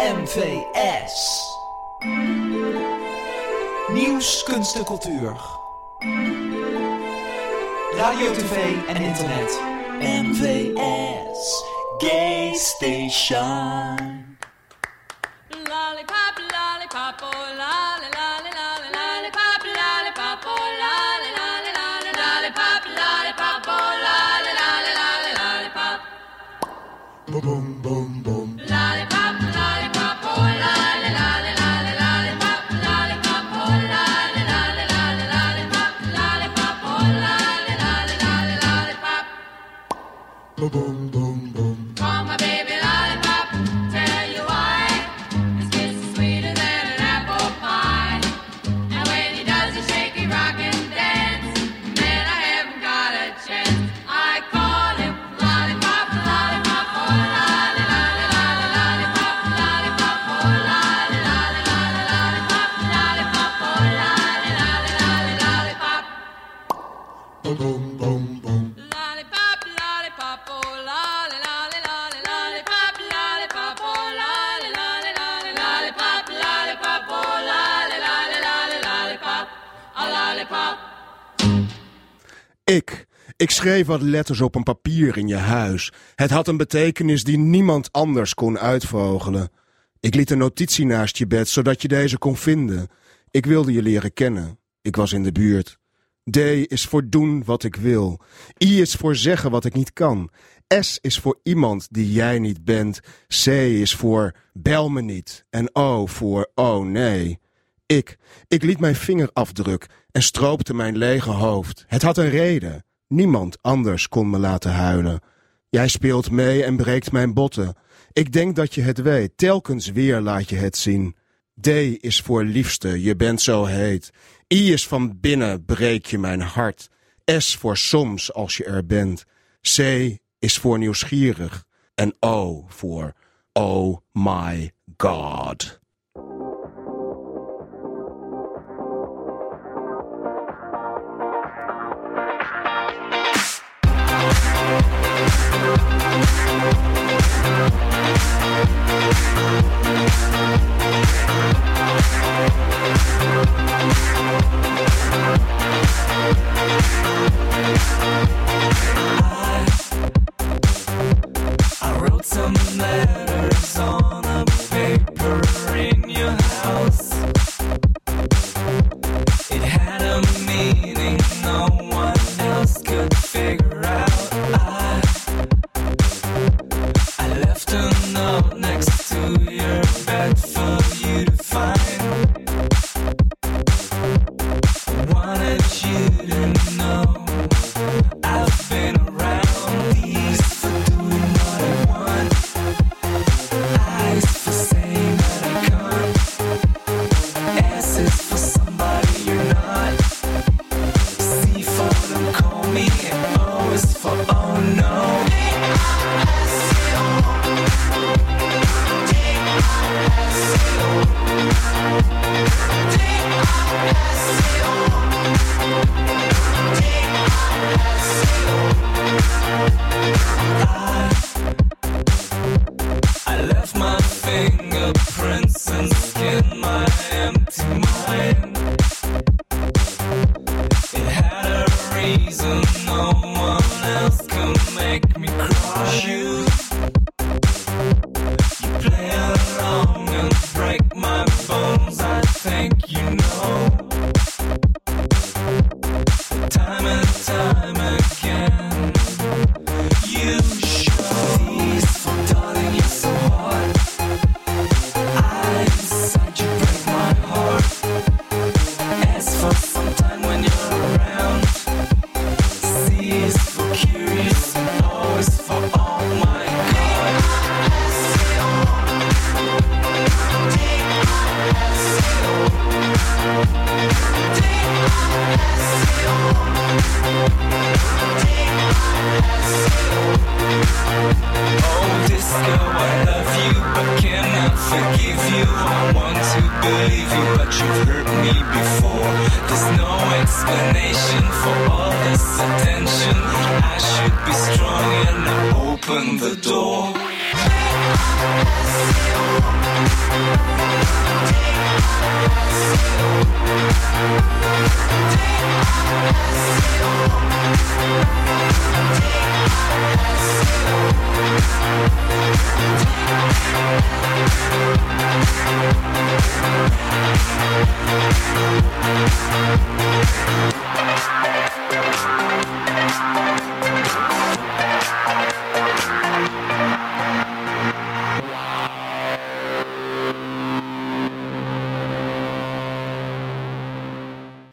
MVS. Nieuws, kunst en cultuur. Radio, tv en internet. MVS. Gay Station. Schreef wat letters op een papier in je huis. Het had een betekenis die niemand anders kon uitvogelen. Ik liet een notitie naast je bed, zodat je deze kon vinden. Ik wilde je leren kennen. Ik was in de buurt. D is voor doen wat ik wil. I is voor zeggen wat ik niet kan. S is voor iemand die jij niet bent. C is voor bel me niet. En O voor oh nee. Ik, ik liet mijn vingerafdruk en stroopte mijn lege hoofd. Het had een reden. Niemand anders kon me laten huilen. Jij speelt mee en breekt mijn botten. Ik denk dat je het weet. Telkens weer laat je het zien. D is voor liefste, je bent zo heet. I is van binnen, breek je mijn hart. S voor soms als je er bent. C is voor nieuwsgierig. En O voor Oh my God.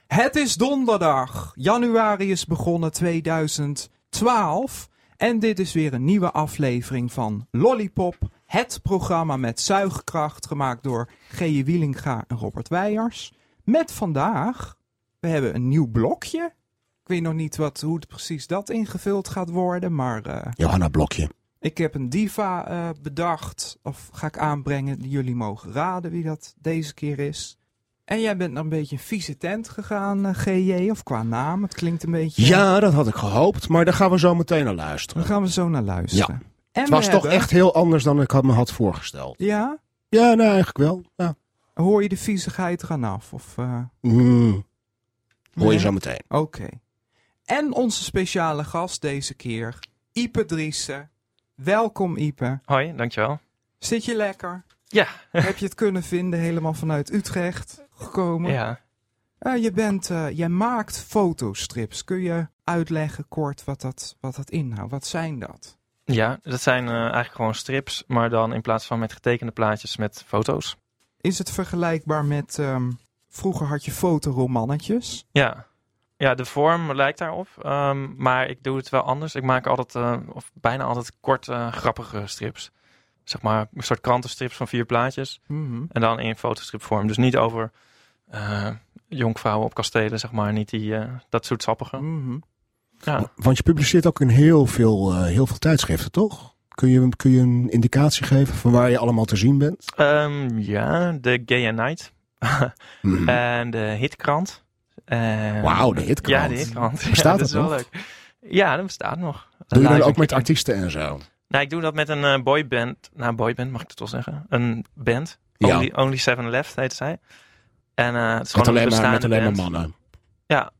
Het is donderdag. Januari is begonnen 2012. En dit is weer een nieuwe aflevering van Lollipop. Het programma met zuigkracht, gemaakt door G.J. Wielinga en Robert Weijers. Met vandaag, we hebben een nieuw blokje. Ik weet nog niet wat, hoe het precies dat ingevuld gaat worden, maar eh, Johanna Blokje. ik heb een diva eh, bedacht, of ga ik aanbrengen. die Jullie mogen raden wie dat deze keer is. En jij bent naar een beetje een vieze tent gegaan, eh, GJ, of qua naam. Het klinkt een beetje... Ja, dat had ik gehoopt, maar daar gaan we zo meteen naar luisteren. Daar gaan we zo naar luisteren. En Het was toch hebben- echt heel anders dan ik had me had voorgesteld. Ja? Ja, nou eigenlijk wel. Ja. Hoor je de viezigheid eraan af? Of, eh, Mm, hoor je nee? zo meteen. Oké. En onze speciale gast deze keer, Ipe Driessen. Welkom Ipe. Hoi, dankjewel. Zit je lekker? Ja. Heb je het kunnen vinden helemaal vanuit Utrecht gekomen? Ja. Eh, je bent, eh, jij maakt fotostrips. Kun je uitleggen kort wat dat, wat dat inhoudt? Wat zijn dat? Ja, dat zijn eh, eigenlijk gewoon strips, maar dan in plaats van met getekende plaatjes met foto's. Is het vergelijkbaar met... ehm, vroeger had je fotoromannetjes. Ja. Ja, de vorm lijkt daarop, ehm, maar ik doe het wel anders. Ik maak altijd, eh, of bijna altijd kort eh, grappige strips. Zeg maar een soort krantenstrips van vier plaatjes. Mhm. En dan in fotostripvorm. Dus niet over jonkvrouwen op kastelen, zeg maar. Niet die, dat soort sappige. Mhm. Ja. Want je publiceert ook in heel veel, eh, heel veel tijdschriften, toch? Kun je, kun je een indicatie geven van waar je allemaal te zien bent? Ehm, ja, de Gay and Night. Mhm. En de Hitkrant. Wauw, de Hitkrant. Ja, de Hitkrant. Bestaat ja, dat is wel nog? leuk. Ja, dat bestaat nog. Doe je dat ook met artiesten en zo? Nou, ik doe dat met een eh, boyband. Nou, boyband mag ik het wel zeggen. Een band. Ja. Only, Seven Left heet zij. En eh, het is Met gewoon een alleen, maar, met alleen maar mannen. Ja,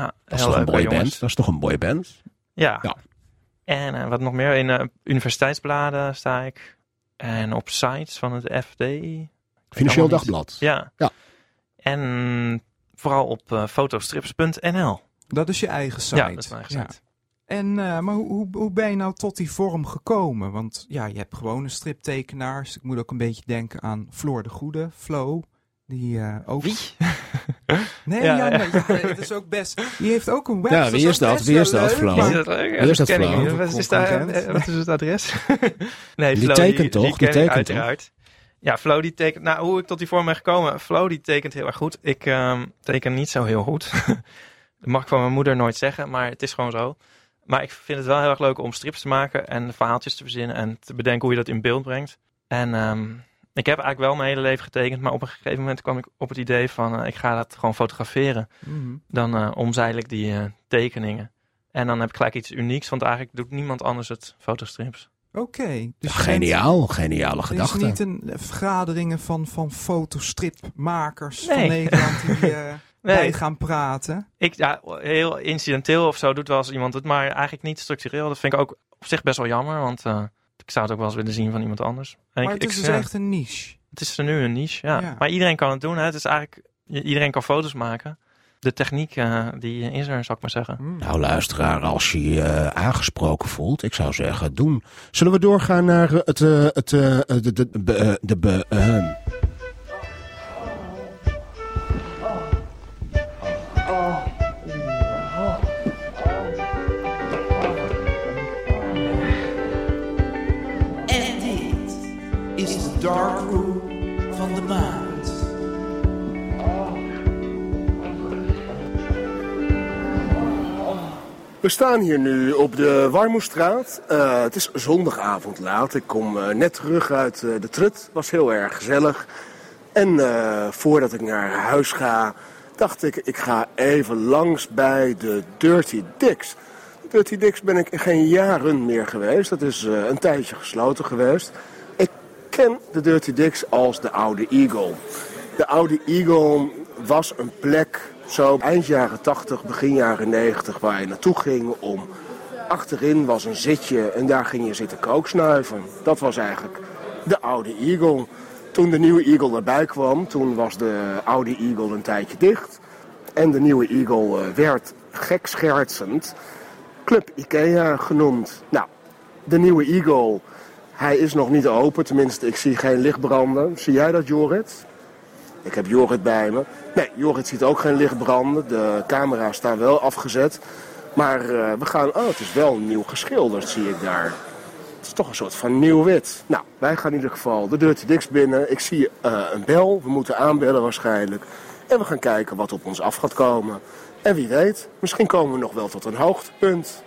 Dat is heel toch een boyband? Dat is toch een boyband? Ja. Ja. En eh, wat nog meer? In eh, universiteitsbladen sta ik. En op sites van het FD. Financieel. Dagblad. Ja. Ja. En vooral op eh, fotostrips.nl. Dat is je eigen site. Ja, dat is mijn eigen Ja. site. En, eh, maar hoe, hoe, hoe ben je nou tot die vorm gekomen? Want ja, je hebt gewone striptekenaars. Ik moet ook een beetje denken aan Floor de Goede, Flo. Die eh, ook... Wie? Nee, Ja, ja, ja. nee, ja, het is ook best... Die heeft ook een web. Ja, wie is dat? Wie is dat, Flo? Wie is dat Flo? Wat is, daar, eh, wat is het adres? nee, Die Flo, tekent toch? Die tekent uiteraard. Ja, Flo die tekent... Nou, hoe ik tot die vorm ben gekomen. Flo die tekent heel erg goed. Ik ehm, teken niet zo heel goed. dat mag ik van mijn moeder nooit zeggen, maar het is gewoon zo. Maar ik vind het wel heel erg leuk om strips te maken en verhaaltjes te verzinnen en te bedenken hoe je dat in beeld brengt. En ehm, ik heb eigenlijk wel mijn hele leven getekend, maar op een gegeven moment kwam ik op het idee van eh, ik ga dat gewoon fotograferen. Mhm. Dan eh omzeil ik die eh, tekeningen. En dan heb ik gelijk iets unieks, want eigenlijk doet niemand anders het fotostrips. Oké. dus Ja, je bent- geniaal, geniale Er is gedachte. niet een vergaderingen van, van fotostripmakers Nee. van Nederland die eh bij gaan praten. Ik, ja, heel incidenteel of zo doet wel eens iemand het, maar eigenlijk niet structureel. Dat vind ik ook op zich best wel jammer, want eh, ik zou het ook wel eens willen zien van iemand anders. En Maar ik, het is ik, dus ja, echt een niche. het is er nu een niche, ja. Ja. Maar iedereen kan het doen. Hè. Het is eigenlijk, iedereen kan foto's maken. De techniek, eh, die is er, zou ik maar zeggen. Hmm. Nou, luisteraar, als je je eh, aangesproken voelt, ik zou zeggen, doen. Zullen we doorgaan naar eh, het, eh, het, eh, de, de, de, de, Dark Room van de maand. We staan hier nu op de Warmoestraat. Eh, het is zondagavond laat. Ik kom eh, net terug uit eh, de trut. Was heel erg gezellig. En voordat ik naar huis ga, dacht ik, ik ga even langs bij de Dirty Dicks. Dirty Dicks ben ik geen jaren meer geweest. Dat is een tijdje gesloten geweest. Ken de Dirty Dicks als de Oude Eagle. De Oude Eagle was een plek, zo eind jaren 80, begin jaren 90, waar je naartoe ging om... Achterin was een zitje en daar ging je zitten kooksnuiven. Dat was eigenlijk de Oude Eagle. Toen de nieuwe Eagle erbij kwam, toen was de Oude Eagle een tijdje dicht. En de nieuwe Eagle eh, werd gekschertsend Club Ikea genoemd. Nou, de nieuwe Eagle, hij is nog niet open. Tenminste, ik zie geen licht branden. Zie jij dat, Jorrit? Ik heb Jorrit bij me. Nee, Jorrit ziet ook geen licht branden. De camera's staan wel afgezet. Maar eh, we gaan... Oh, het is wel nieuw geschilderd, zie ik daar. Het is toch een soort van nieuw wit. Nou, wij gaan in ieder geval de Dirty Dicks binnen. Ik zie eh, een bel. We moeten aanbellen waarschijnlijk. En we gaan kijken wat op ons af gaat komen. En wie weet, misschien komen we nog wel tot een hoogtepunt.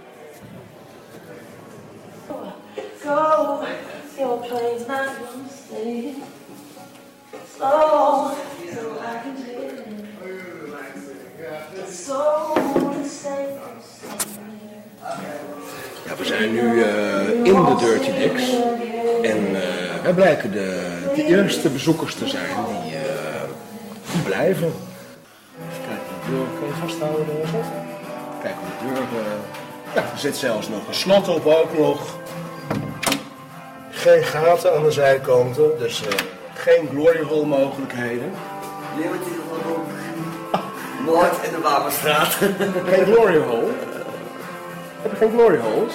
Safe. Ja, we zijn nu eh, in de Dirty Dicks. En eh, wij blijken de, de eerste bezoekers te zijn die, eh, blijven. Even kijken, de deur kan je vasthouden. Kijk, de deur. ja, er zit zelfs nog een slot op ook nog. Geen gaten aan de zijkanten, dus eh, geen glory hole mogelijkheden. Leeuwtje gewoon. Moord in de Wapenstraat. Geen glory hole. Heb je geen glory holes?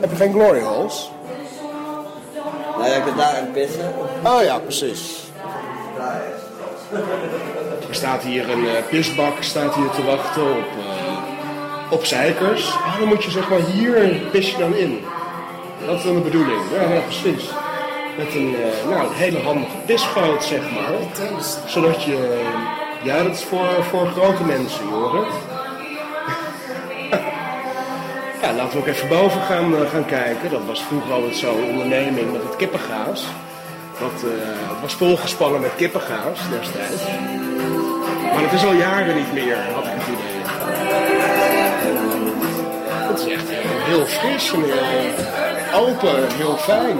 Heb je geen glory holes? nou ja, ik ben daar aan het pissen. Oh ja, precies. Er staat hier een eh, pisbak staat hier te wachten op, eh, op zeikers. Ah, dan moet je zeg maar hier pis je dan in. Dat is dan de bedoeling. Ja, ja precies. Met een, eh, nou, een hele handige pisgoot, zeg maar. Zodat je... eh, ja, dat is voor, voor grote mensen, hoor. Ja, laten we ook even boven gaan, eh, gaan kijken. Dat was vroeger altijd zo'n onderneming met het kippengaas. Dat was volgespannen met kippengaas destijds. Maar het is al jaren niet meer, had ik het idee. Het is echt heel, fris open, heel fijn.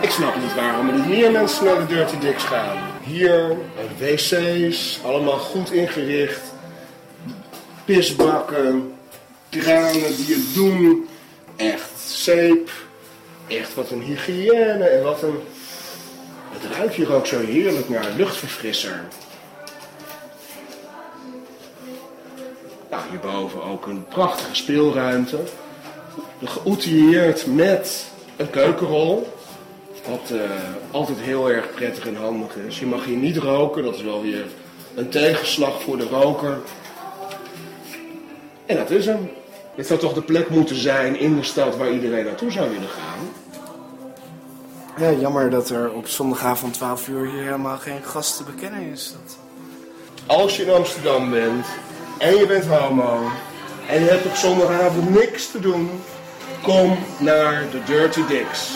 Ik snap niet waarom er niet meer mensen naar de Dirty Dicks gaan. Hier, wc's, allemaal goed ingericht. Pisbakken, kranen die het doen. Echt zeep. Echt wat een hygiëne en wat een... Het ruikt hier ook zo heerlijk naar luchtverfrisser. Nou, hierboven ook een prachtige speelruimte. Geoutilleerd met een keukenrol. Wat eh, altijd heel erg prettig en handig is. Je mag hier niet roken, dat is wel weer een tegenslag voor de roker. En dat is hem. Dit zou toch de plek moeten zijn in de stad waar iedereen naartoe zou willen gaan. Ja, jammer dat er op zondagavond 12 uur hier helemaal geen gast te bekennen is. Dat... Als je in Amsterdam bent en je bent homo en je hebt op zondagavond niks te doen, kom naar de Dirty Dicks.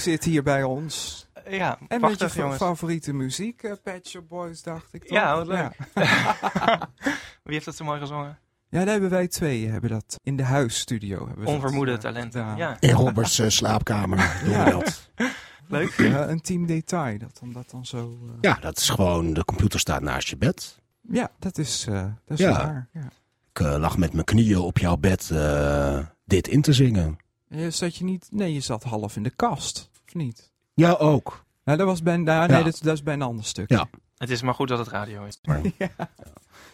Zit hier bij ons. Ja, En met je jongens. favoriete muziek, eh, Pet Shop Boys, dacht ik toch? Ja, wat leuk. Ja. Wie heeft dat zo mooi gezongen? Ja, daar hebben wij twee hebben dat in de huisstudio. Hebben we dat, Onvermoede talenten. gedaan. Ja, In Roberts eh, slaapkamer doen we dat. leuk. Ja, een team detail, dat dan, dat dan zo... eh, Ja, dat is gewoon, de computer staat naast je bed. ja, dat is, eh, dat is Ja. waar. Ja. Ik lag met mijn knieën op jouw bed eh, dit in te zingen. En Je zat je niet... Nee, je zat half in de kast, of niet? Ja, ook. Ja, dat was bij, nou, nee, dat, dat is bij een ander stuk. Ja. Het is maar goed dat het radio is.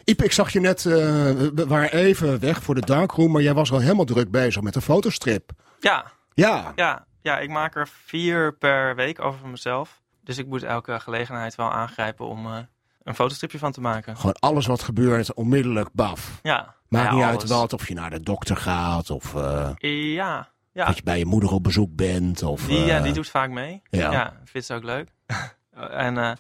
Iep, ik zag je net, eh, we waren even weg voor de darkroom, maar jij was al helemaal druk bezig met een fotostrip. Ja, Ja, ja, ja, ik maak er vier per week over mezelf. Dus ik moet elke gelegenheid wel aangrijpen om eh, een fotostripje van te maken. gewoon alles wat gebeurt, onmiddellijk baf. Ja. Maakt ja, niet uit wat, of je naar de dokter gaat, of eh, Ja, ja. dat je bij je moeder op bezoek bent. Of, Die, ja, eh, die doet vaak mee. ja. Ja, vindt ze ook leuk. en eh,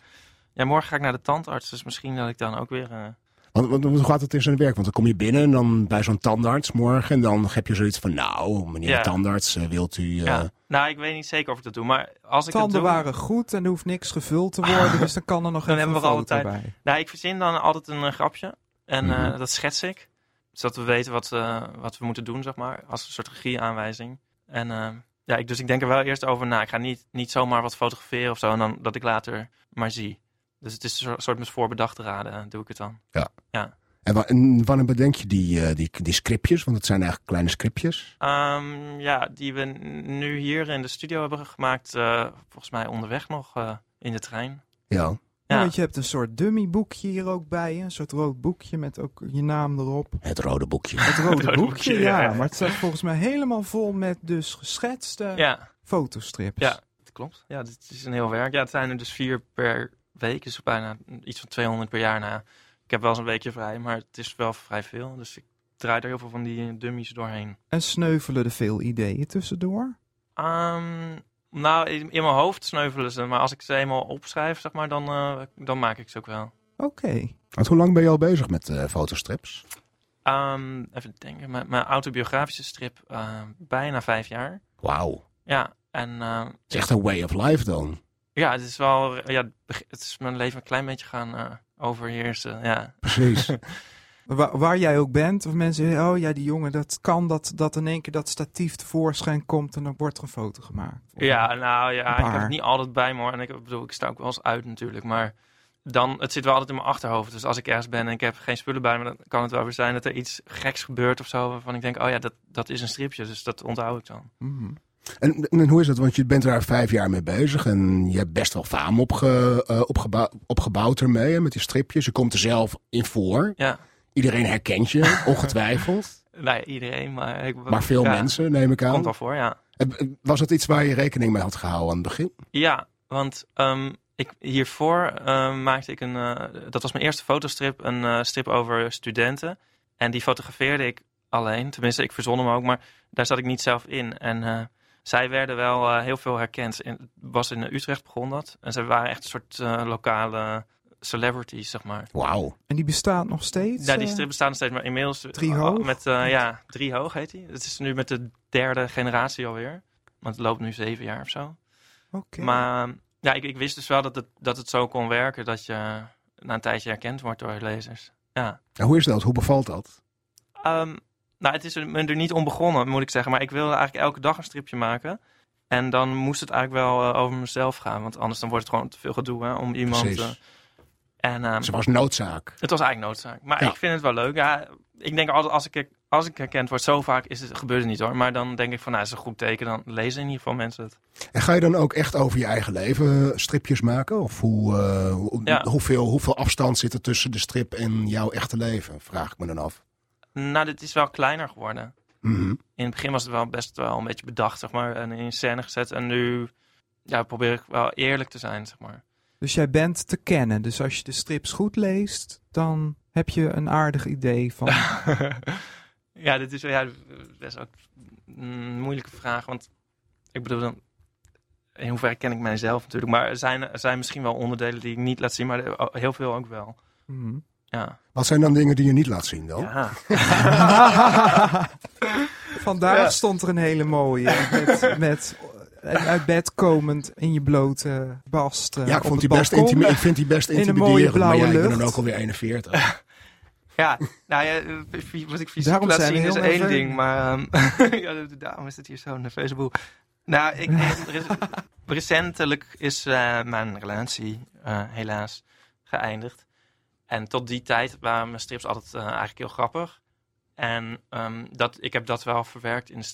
ja, morgen ga ik naar de tandarts, dus misschien dat ik dan ook weer... eh, Want, want hoe gaat het in zijn werk? Want dan kom je binnen en dan bij zo'n tandarts morgen. En dan heb je zoiets van, nou, meneer Ja. tandarts, eh, wilt u... eh, ja. Nou, ik weet niet zeker of ik dat doe, maar als ik het Tanden doe... waren goed en er hoeft niks gevuld te worden, dus dan kan er nog Dan even hebben we een alle foto tijd. bij. Nou, ik verzin dan altijd een eh, grapje. En eh, Mhm. dat schets ik. Zodat we weten wat, eh, wat we moeten doen, zeg maar. Als een soort regieaanwijzing. En eh, ja, ik, dus ik denk er wel eerst over na. Ik ga niet, niet zomaar wat fotograferen of zo. En dan dat ik later maar zie. Dus het is een soort- soort met voorbedachte raden, eh, doe ik het dan. En, wa- en wanneer bedenk je die, eh, die, die scriptjes? Want het zijn eigenlijk kleine scriptjes. Ehm, ja, die we nu hier in de studio hebben gemaakt. eh, volgens mij onderweg nog in de trein. Ja. Ja. Want je hebt een soort dummyboekje hier ook bij je. Een soort rood boekje met ook je naam erop. Het rode boekje. Het rode rode boekje, boekje, ja. ja. Maar het staat volgens mij helemaal vol met dus geschetste Ja, fotostrips. Ja, dat klopt. Ja, dit is een heel werk. Ja, het zijn er dus vier per week. Dus bijna iets van 200 per jaar. Nou, ja, ik heb wel eens een weekje vrij, maar het is wel vrij veel. Dus ik draai er heel veel van die dummies doorheen. En sneuvelen er veel ideeën tussendoor? Ehm, nou, in, in mijn hoofd sneuvelen ze. Maar als ik ze eenmaal opschrijf, zeg maar, dan, eh, dan maak ik ze ook wel. Oké. Want hoe lang ben je al bezig met eh, fotostrips? Ehm, even denken. Mijn, mijn autobiografische strip, eh, bijna vijf jaar. Wauw. Ja, en eh, Het is echt een way of life dan. ja, het is wel... Ja, het is mijn leven een klein beetje gaan eh, overheersen. Ja, Precies. Waar, waar jij ook bent, of mensen zeggen, oh ja, die jongen, dat kan dat, dat in één keer dat statief tevoorschijn komt en dan wordt er een foto gemaakt. Of- Ja, nou ja, ik heb het niet altijd bij me hoor. En ik bedoel, ik sta ook wel eens uit natuurlijk. Maar dan, het zit wel altijd in mijn achterhoofd. Dus als ik ergens ben en ik heb geen spullen bij me, dan kan het wel weer zijn dat er iets geks gebeurt of zo. Waarvan ik denk, oh ja, dat, dat is een stripje. Dus dat onthoud ik dan. Mhm. En, en hoe is het? Want je bent daar vijf jaar mee bezig en je hebt best wel faam opge, eh, opgebouw- opgebouwd ermee, hè, met die stripjes. Je komt er zelf in voor. Ja, Iedereen herkent je, ongetwijfeld. ja, iedereen. Maar, ik, Maar veel ja, mensen, neem ik Komt aan. wel voor, ja. Eh, Was het iets waar je rekening mee had gehouden aan het begin? Ja, want ehm, ik, hiervoor ehm, maakte ik een... eh, dat was mijn eerste fotostrip, een eh, strip over studenten. En die fotografeerde ik alleen. Tenminste, ik verzon hem ook, maar daar zat ik niet zelf in. En eh, zij werden wel eh, heel veel herkend. In, het was in Utrecht begon dat. En ze waren echt een soort eh, lokale celebrities, zeg maar. Wauw. En die bestaat nog steeds? Ja, die eh? strip bestaat nog steeds, maar inmiddels... Drie eh, hoog? Met, eh, ja, drie hoog heet hij. Het is nu met de derde generatie alweer. Want het loopt nu zeven jaar of zo. Oké. Maar ja, ik, ik wist dus wel dat het, dat het zo kon werken dat je na een tijdje herkend wordt door lezers. Ja. En hoe is dat? Hoe bevalt dat? Ehm, nou, het is er, me er niet om begonnen, moet ik zeggen. Maar ik wilde eigenlijk elke dag een stripje maken. En dan moest het eigenlijk wel over mezelf gaan. Want anders dan wordt het gewoon te veel gedoe hè, om iemand... Precies. En, ehm, Ze was noodzaak. het was eigenlijk noodzaak. Maar Ja. ik vind het wel leuk. Ja, ik denk altijd, als ik, als ik herkend word, zo vaak is het, gebeurt het niet hoor. Maar dan denk ik van, nou, is een goed teken. Dan lezen in ieder geval mensen het. En ga je dan ook echt over je eigen leven eh, stripjes maken? Of hoe, eh, Ja. hoeveel, hoeveel afstand zit er tussen de strip en jouw echte leven? Vraag ik me dan af. Nou, dit is wel kleiner geworden. Mhm. in het begin was het wel best wel een beetje bedacht, zeg maar, en in scène gezet. En nu ja, probeer ik wel eerlijk te zijn, zeg maar. Dus jij bent te kennen. Dus als je de strips goed leest, dan heb je een aardig idee van... ja, dit is ja, best ook een moeilijke vraag. Want ik bedoel, dan, in hoeverre ken ik mijzelf natuurlijk. Maar er zijn, er zijn misschien wel onderdelen die ik niet laat zien, maar er- heel veel ook wel. Mhm. Ja. Wat zijn dan dingen die je niet laat zien dan? ja. Vandaag Ja. stond er een hele mooie. Met, met uit bed komend in je blote bast. eh, Ja, ik, op vond die best balkon. ik vind die best In een mooie intimiderend. Maar ja, blauwe ik ben dan ook alweer 41. Ja, nou ja, eh, wat ik fysiek Daarom laat zien is één nerveus. ding, maar ja, daarom is het hier zo'n nerveuze boel. Nou, ik, re- recentelijk is eh, mijn relatie eh, helaas geëindigd. En tot die tijd waren mijn strips altijd eh, eigenlijk heel grappig. En ehm, dat, ik heb dat wel verwerkt in de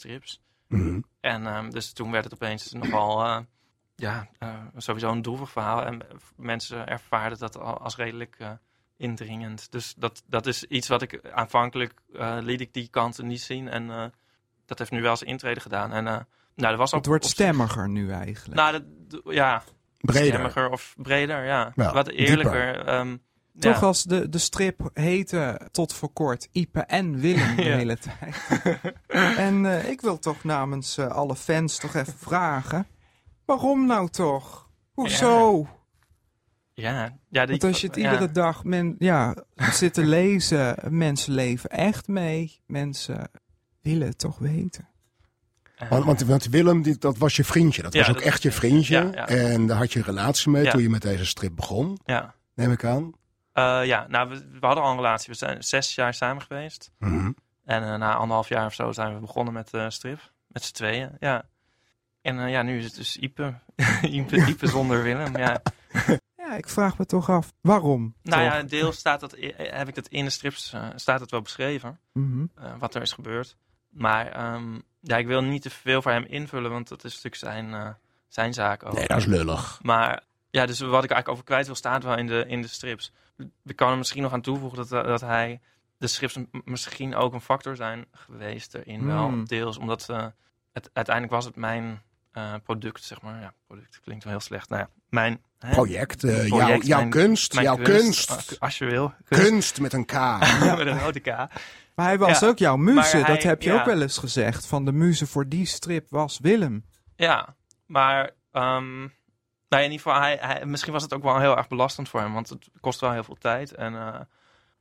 Mhm. En ehm, dus toen werd het opeens nogal, eh, ja, eh, sowieso een droevig verhaal. En mensen ervaarden dat al als redelijk eh, indringend. Dus dat, dat is iets wat ik aanvankelijk eh, liet ik die kanten niet zien. En eh, dat heeft nu wel zijn intrede gedaan. En eh, nou, dat was ook Het wordt stemmiger nu eigenlijk. Nou, dat, d- ja, Breder. stemmiger of breder, ja. Ja, Wat eerlijker. ehm, Toch ja. als de, de strip heette tot voor kort Ipe en Willem de Ja. hele tijd. en eh, ik wil toch namens eh, alle fans toch even vragen. Waarom nou toch? Hoezo? Ja, ja, die, Want als je het ja. iedere dag men, ja, zit te lezen, mensen leven echt mee. Mensen willen het toch weten. Eh, Want, want, want Willem, die, dat was je vriendje. Dat Ja, was ook dat echt je vriendje. vriendje. Ja, ja. En daar had je een relatie mee Ja. toen je met deze strip begon, ja. neem ik aan. Eh, ja, nou, we, we hadden al een relatie. We zijn zes jaar samen geweest. Mhm. En eh, na anderhalf jaar of zo zijn we begonnen met eh strip. Met z'n tweeën, ja. En ja, nu is het dus Ipe. Ipe, Ipe zonder Willem, ja. Ja, ik vraag me toch af, waarom? Nou toch? ja, deels staat dat, heb ik dat in de strips staat het wel beschreven. Mhm. wat er is gebeurd. Maar ehm, ja, ik wil niet te veel voor hem invullen, want dat is natuurlijk zijn, zijn zaak ook. Nee, dat is lullig. Maar ja, dus wat ik eigenlijk over kwijt wil, staat wel in de, in de strips. We kan er misschien nog aan toevoegen dat, eh, dat hij de strips misschien ook een factor zijn geweest erin. Wel Hmm. deels, omdat eh, het, uiteindelijk was het mijn eh, product, zeg maar. Ja, product klinkt wel heel slecht. Nou ja, mijn hè, Project, jouw, project, jouw mijn- kunst, mijn jouw kunst. Als- Als je wil. Kunst met een K. Met een rode K. Maar hij was Ja, ook jouw muze, hij- dat heb je ja. ook wel eens gezegd. Van de muze voor die strip was Willem. Ja, maar ehm, nou ja, in ieder geval, hij, hij, misschien was het ook wel heel erg belastend voor hem, want het kost wel heel veel tijd en eh,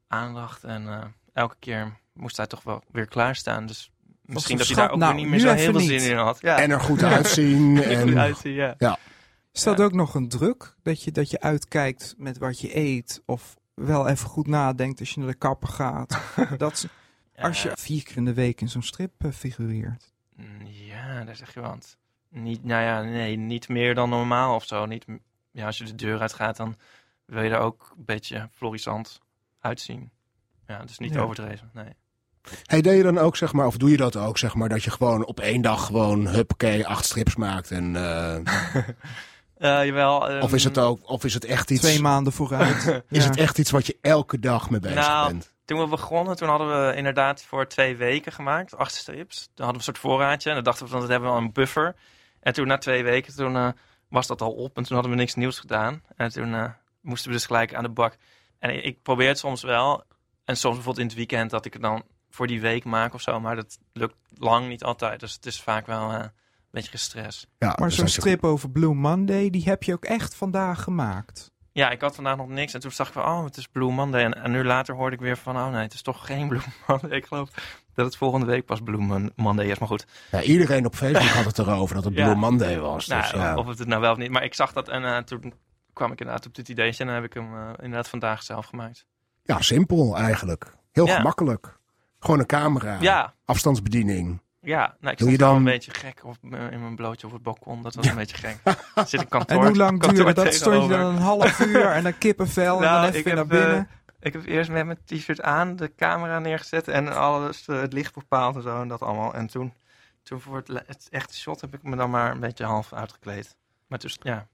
aandacht. En eh, elke keer moest hij toch wel weer klaarstaan. Dus misschien dat hij daar ook Nou, weer niet meer zo heel veel zin in had. Ja. En er goed uitzien. goed en, uitzien, ja. Is dat ook nog een druk? Dat je, dat je uitkijkt met wat je eet? Of wel even goed nadenkt als je naar de kapper gaat? dat, als je vier keer in de week in zo'n strip eh, figureert. mm, ja, daar zeg je wat. Niet, nou ja, nee, niet meer dan normaal of zo. Niet, ja, als je de deur uitgaat, dan wil je er ook een beetje florissant uitzien. Ja, dus niet Ja. overdreven, nee. Hey, deed je dan ook, zeg maar, of doe je dat ook, zeg maar, dat je gewoon op één dag gewoon, huppakee, acht strips maakt en... eh, Eh, jawel. of, is het ehm, ook, of is het echt iets... Twee maanden vooruit. Is het echt iets wat je elke dag mee bezig Nou, bent? Toen we begonnen, toen hadden we inderdaad voor twee weken gemaakt, acht strips. Toen hadden we een soort voorraadje en dan dachten we van, dat hebben we al een buffer. En toen na twee weken, toen eh, was dat al op en toen hadden we niks nieuws gedaan. En toen eh, moesten we dus gelijk aan de bak. En ik, probeer het soms wel. En soms bijvoorbeeld in het weekend dat ik het dan voor die week maak of zo. Maar dat lukt lang niet altijd. Dus het is vaak wel eh, een beetje gestrest. Ja, Maar zo'n strip over Blue Monday, die heb je ook echt vandaag gemaakt. Ja, ik had vandaag nog niks. En toen zag ik van, oh, het is Blue Monday. En, en nu later hoorde ik weer van, oh nee, het is toch geen Blue Monday. Ik geloof dat het volgende week pas Blue Mon- Monday is. Maar goed, Ja, iedereen op Facebook had het erover dat het Ja. Blue Monday was. nou, Dus, ja. of het het nou wel of niet. Maar ik zag dat en eh, toen kwam ik inderdaad op dit idee. En dan heb ik hem eh, inderdaad vandaag zelf gemaakt. ja, simpel eigenlijk. Heel gemakkelijk. Gewoon een camera. Ja, Afstandsbediening. Ja. Nou, Doe ik stond je wel dan- een beetje gek op, eh, in mijn blootje op het balkon. Dat was een beetje gek. Er zit een kantoor. En hoe lang duurde dat? Stond je dan een half uur en dan kippenvel en Nou, dan even ik weer naar heb, eh, binnen? Ik heb eerst met mijn t-shirt aan de camera neergezet en alles, eh, het licht bepaald en zo en dat allemaal. En toen, toen voor het, echte shot heb ik me dan maar een beetje half uitgekleed. Maar dus, ja.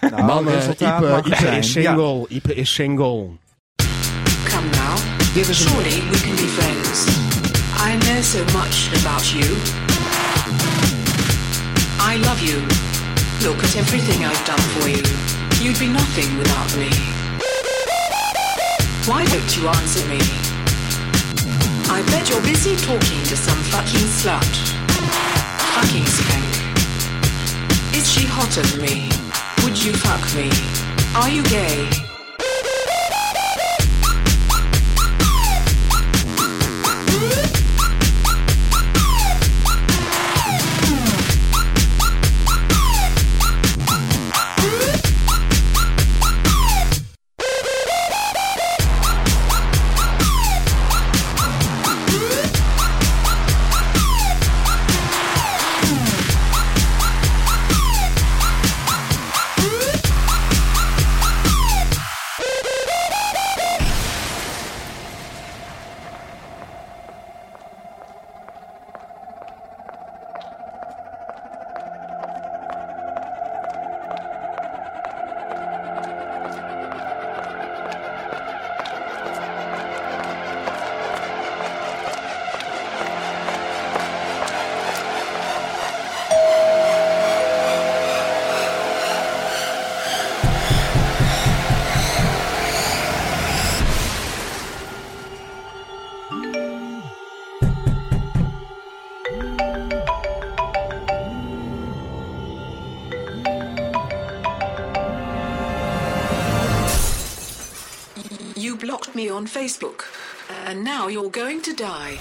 Nou, Mannen, resultaat Ipe, is Ja. single. Ipe is single. Come now. Surely we can be friends. I know so much about you. I love you. Look at everything I've done for you. You'd be nothing without me. Why don't you answer me? I bet you're busy talking to some fucking slut. Fucking skank. Is she hotter than me? Would you fuck me? Are you gay? Me on Facebook, and now you're going to die.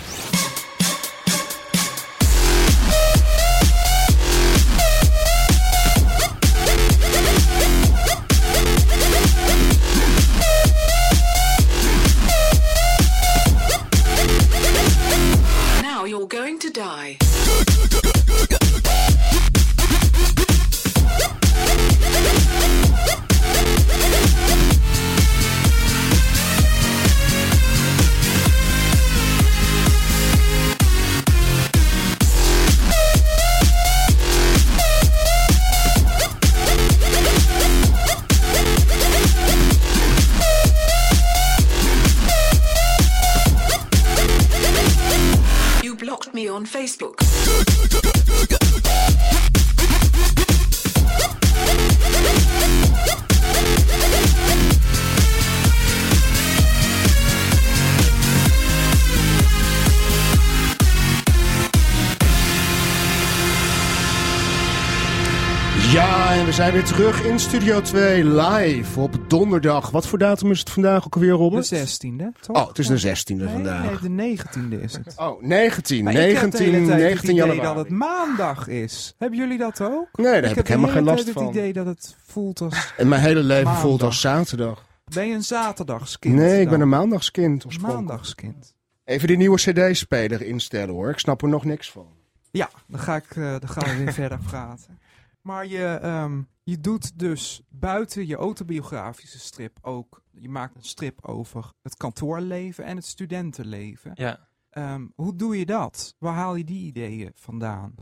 Zijn weer terug in Studio 2 live op donderdag. Wat voor datum is het vandaag ook alweer, Robert? De 16e, toch? Oh, het is de 16e Nee, vandaag. nee, de 19e is het. Oh, 19. Maar ik heb de hele 19, tijd 19 het idee januari. dat het maandag is. Hebben jullie dat ook? Nee, daar heb ik helemaal hele geen last van. het idee dat het voelt als... En mijn hele leven Maandag. voelt als zaterdag. Ben je een zaterdagskind? Nee, ik ben een maandagskind. oorspronkelijk. maandagskind. Even die nieuwe cd-speler instellen hoor. Ik snap er nog niks van. Ja, dan, ga ik, eh, dan gaan we weer verder praten. Maar je, ehm, je doet dus buiten je autobiografische strip ook... Je maakt een strip over het kantoorleven en het studentenleven. Ja. Ehm, hoe doe je dat? Waar haal je die ideeën vandaan?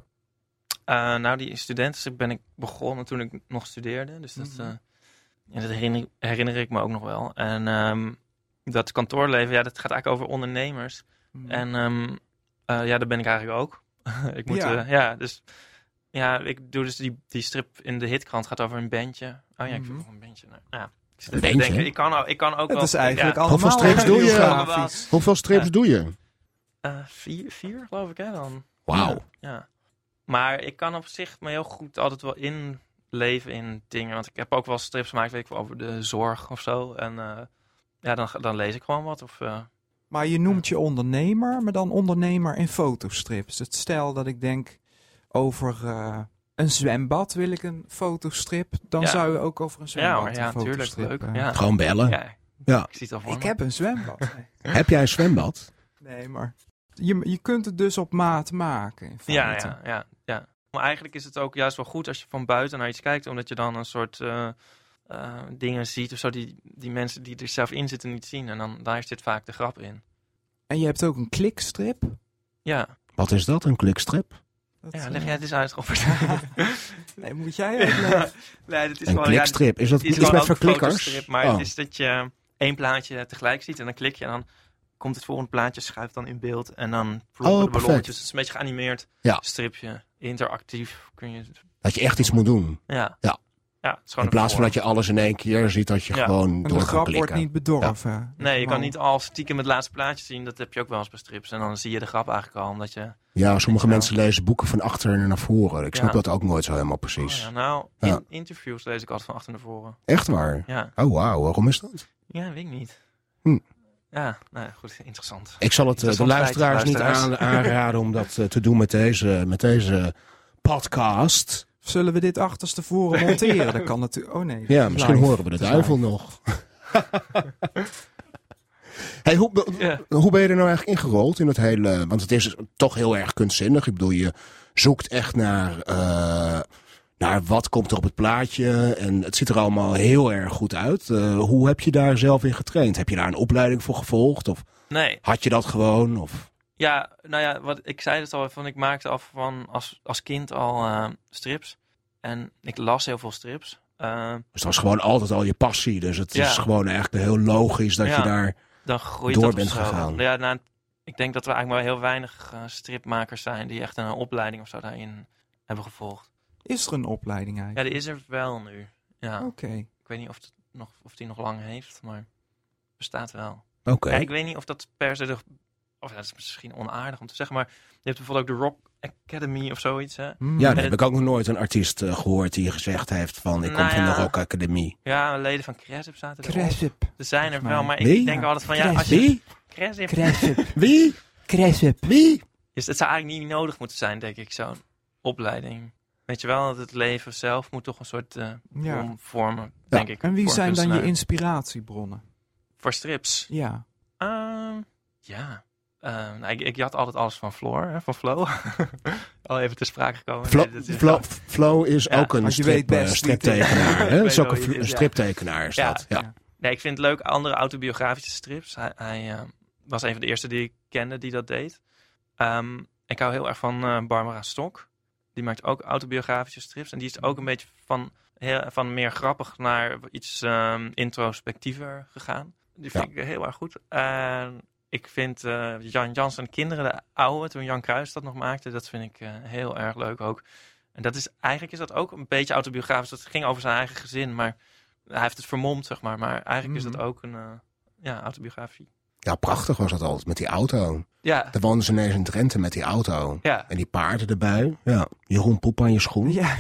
Eh, nou, die studentenstrip ben ik begonnen toen ik nog studeerde. Dus dat, Mhm. eh, ja, dat herinner, herinner ik me ook nog wel. En ehm, dat kantoorleven, ja, dat gaat eigenlijk over ondernemers. Mhm. En eh, ja, dat ben ik eigenlijk ook. ik moet, ja, dus ja, ik doe dus die, die strip in de hitkrant gaat over een bandje. Oh ja, ik Mhm. vind wel een bandje. Nou, ja. Ik zit Een even te bandje? denken, ik kan, ook- ik kan ook Het wel... is eigenlijk ja, allemaal Hoeveel strips doe je? Hoeveel strips Ja. doe je? eh, vier, vier, geloof ik, hè, dan. Wauw. Ja, ja. Maar ik kan op zich me heel goed altijd wel inleven in dingen. Want ik heb ook wel strips gemaakt, weet ik wel, over de zorg of zo. En eh, ja, dan, dan lees ik gewoon wat. Of, eh, Maar je noemt je ondernemer, maar dan ondernemer in fotostrips. Het stel dat ik denk over eh, een zwembad wil ik een fotostrip. Dan Ja. zou je ook over een zwembad ja, maar ja, een natuurlijk. fotostrip... Leuk. eh, Ja. Gewoon bellen. ja, Ja. ik zie het al voor Ik heb een zwembad. Heb jij een zwembad? nee, maar je, je kunt het dus op maat maken. In Ja, ja, ja, ja. Maar eigenlijk is het ook juist wel goed als je van buiten naar iets kijkt, omdat je dan een soort eh, eh, dingen ziet of zo die, die mensen die er zelf in zitten niet zien. En dan daar zit vaak de grap in. En je hebt ook een klikstrip. Ja, Wat is dat, een klikstrip? Dat, ja eh, leg jij het eens uit, Robert. Nee, moet jij uitleggen? nee, dat is Een gewoon, klikstrip, is dat is iets met verklikkers? maar Oh. het is dat je één plaatje tegelijk ziet en dan klik je en dan komt het volgende plaatje, schuift dan in beeld en dan Oh, de perfect. ballonnetjes. Het is een beetje geanimeerd Ja. stripje, interactief kun je... Dat je echt iets moet doen. Ja. Ja. Ja, het is gewoon In plaats van dat je alles in één keer ziet, dat je Ja. gewoon door de kan grap klikken. wordt niet bedorven. Nee, je kan niet al stiekem het laatste plaatje zien. Dat heb je ook wel eens bij strips. En dan zie je de grap eigenlijk al, omdat je... Ja, sommige mensen lezen boeken van achter naar voren. Ik snap Ja. dat ook nooit zo helemaal Oh, precies. ja, nou, Ja. in interviews lees ik altijd van achter naar voren. Echt waar? Ja, Oh, wauw. Waarom is dat? ja weet ik niet. Hm. Ja, nou ja, goed, interessant. Ik zal het eh, de luisteraars niet aan, aanraden om dat eh, te doen met deze, met deze podcast. Zullen we dit achterstevoren monteren? Dat kan natuurlijk... Oh nee. Ja, misschien live. horen we de duivel live. nog. hey, hoe, Ja. hoe ben je er nou eigenlijk ingerold in het hele... Want het is toch heel erg kunstzinnig. Ik bedoel, je zoekt echt naar, eh, naar wat komt er op het plaatje. En het ziet er allemaal heel erg goed uit. Eh, hoe heb je daar zelf in getraind? Heb je daar een opleiding voor gevolgd? Of Nee, had je dat gewoon? Of... ja, nou ja, wat, ik zei het al, van, ik maakte af van als, als kind al eh, strips. En ik las heel veel strips. Eh, Dus dat was gewoon altijd al je passie. Dus het Ja. is gewoon eigenlijk heel logisch dat je Ja. daar... dan groeit door dat bent gegaan. Ja, nou, ik denk dat we eigenlijk maar heel weinig eh, stripmakers zijn die echt een opleiding of zo daarin hebben gevolgd. Is er een opleiding Ja, eigenlijk? die is er wel nu. Ja, Oké. ik weet niet of, het nog, of die nog lang heeft, maar bestaat wel. Oké. Ja, ik weet niet of dat per se de, of dat is misschien onaardig om te zeggen, maar je hebt bijvoorbeeld ook de Rock Academy of zoiets. Hè? Hmm. Ja, het- heb ik ook nog nooit een artiest eh, gehoord die gezegd heeft van... ik kom Nou van de ja. Rock Academie. Ja, leden van Cresip zaten. Cresip. Er zijn er wel, maar Wie? ik denk altijd van ja, als je Wie? Cresip, Cresip. Wie? Cresip. Wie? Dus het zou eigenlijk niet nodig moeten zijn, denk ik, zo'n opleiding. Weet je wel, dat het leven zelf moet toch een soort eh Ja. vorm vormen, denk ik. En wie zijn dan je inspiratiebronnen? Voor strips? Ja. Ehm, ja. Ehm, nou, ik, ik jat altijd alles van Floor, hè, van Flo. Al even te sprake gekomen. Flo, Nee, dat is- Flo, Flo is Ja, ook een strip, eh, is. striptekenaar. hè? Is ook een, is, ja. striptekenaar. Is Ja. dat. Ja. Nee, ik vind het leuk, andere autobiografische strips. Hij, hij eh, was een van de eerste die ik kende die dat deed. Ehm, ik hou heel erg van eh, Barbara Stok. Die maakt ook autobiografische strips. En die is ook een beetje van, heel, van meer grappig naar iets ehm, introspectiever gegaan. Die vind ik heel erg goed. En ik vind eh, Jan Jans en Kinderen, de oude, toen Jan Kruis dat nog maakte, dat vind ik eh, heel erg leuk ook. En dat is, eigenlijk is dat ook een beetje autobiografisch. Dat ging over zijn eigen gezin, maar hij heeft het vermomd, zeg maar. Maar eigenlijk is dat ook een eh, ja, autobiografie. ja, prachtig was dat altijd met die auto. Ja, Dan woonden ze ineens in Drenthe met die auto. ja, En die paarden erbij. Ja. Jeroen Poep aan je schoen. Ja,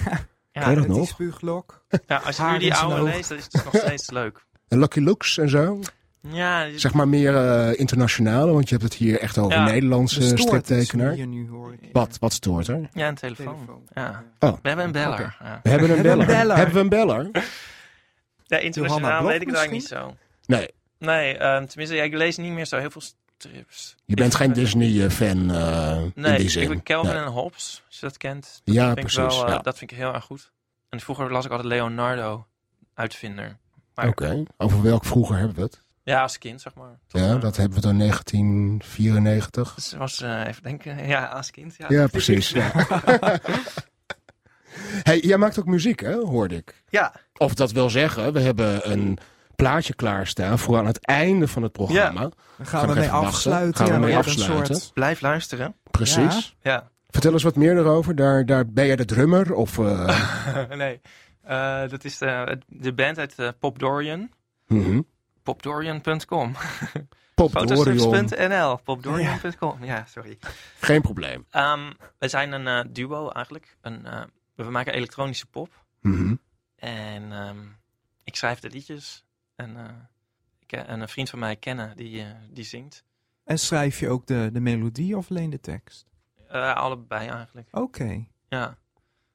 Ken je ja. dat die nog? spuuglok. ja als je nu die oude leest, dan is het nog steeds leuk. En Lucky Looks en zo. Ja, Zeg maar meer eh, internationale, want je hebt het hier echt over Ja. Nederlandse striptekenaar. hier nu hoor ik. Wat, wat stoort er? ja, een telefoon. Telefoon. Ja. Oh. We hebben een beller. We hebben een beller. Hebben we een beller? ja, internationaal weet ik het eigenlijk niet zo. Nee, Nee, ehm, tenminste, ja, ik lees niet meer zo heel veel strips. je bent Ik- geen Disney-fan eh in Nee, die zin. ik ben Kelvin Nee. en Hobbes, als je dat kent. Dat Ja, vind ik precies. wel, eh, ja. Dat vind ik heel erg goed. En vroeger las ik altijd Leonardo, uitvinder. Oké, over welk vroeger hebben we het? Ja, als kind, zeg maar. Ja, eh, dat hebben we dan 1994. Dus was eh, even denken, ja, als kind. Ja, Ja, precies. Ja. hey, jij maakt ook muziek, hè? Hoorde ik. Ja, Of dat wil zeggen, we hebben een plaatje klaarstaan voor aan het einde van het programma. Dan gaan Gaan we mee afsluiten. Gaan we ja, mee afsluiten. soort- blijf luisteren. Precies. Ja. Vertel eens wat meer erover. Daar, daar ben jij de drummer? Of, eh, nee, Eh, dat is de, de band uit Pop Dorian. mhm. Popdorian.com. Pop Dorion. Fotostrips.nl. Popdorian.com. Ja, sorry. Geen probleem. Ehm, we zijn een eh, duo eigenlijk. Een, eh, we maken elektronische pop. Mhm. En ehm, ik schrijf de liedjes. En, eh, ik, en een vriend van mij, Kennen, die, die zingt. En schrijf je ook de, de melodie of alleen de tekst? Allebei eigenlijk. Oké. Ja.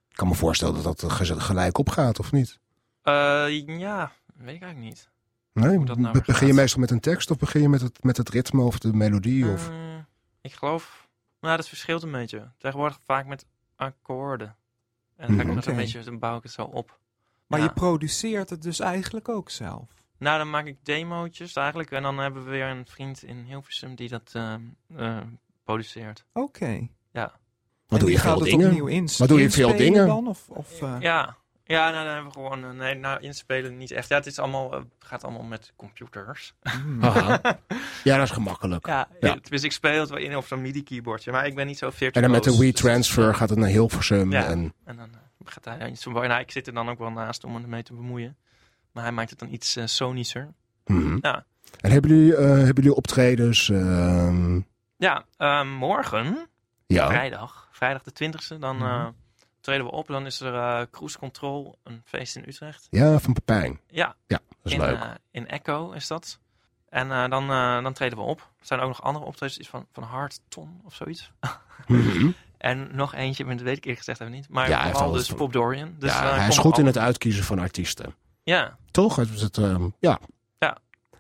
Ik kan me voorstellen dat dat ge- gelijk opgaat, of niet? Ja, weet ik eigenlijk niet. Nee? Hoe dat nou begin je meestal met een tekst of begin je met het, met het ritme of de melodie? Of... Eh, ik geloof, nou dat verschilt een beetje. Tegenwoordig vaak met akkoorden. En dan ga ik Mhm. een beetje, dan bouw ik het zo op. Maar Ja. je produceert het dus eigenlijk ook zelf? Nou, dan maak ik demootjes eigenlijk. En dan hebben we weer een vriend in Hilversum die dat ehm, eh, produceert. Oké. Wat En doe je gaat veel het dingen? Wat doe je veel dingen? dan? Of, of, eh, Ja, Ja, nou, dan hebben we gewoon... eh, Nee, nou, inspelen niet echt. Ja, het is allemaal, eh, gaat allemaal met computers. Haha. Ja, dat is gemakkelijk. Ja, Ja. dus ik speel het wel in op zo'n MIDI-keyboardje. Maar ik ben niet zo virtuoos. En dan met de dus- WeTransfer gaat het naar Hilversum. Ja, En, en dan eh, gaat hij iets. Nou, ik zit er dan ook wel naast om ermee te bemoeien. Maar hij maakt het dan iets uh, sonischer. Mhm. Ja. en hebben jullie, hebben jullie optredens? ehm, Ja, morgen, ja. vrijdag, vrijdag de 20e, dan Mhm. Treden we op. Dan is er eh, Cruise Control, een feest in Utrecht. ja, van Pepijn. Ja, Ja, dat is in, leuk. eh, in Echo is dat. En eh, dan, dan treden we op. Er zijn ook nog andere optredens, iets van, van Hardton of zoiets. Mhm. En nog eentje, maar dat weet ik eerlijk gezegd even niet. Maar Ja, vooral dus Pop Dorian. Dus, ja, hij is goed in het uitkiezen van artiesten. Ja, Toch? Het, het, ehm, ja.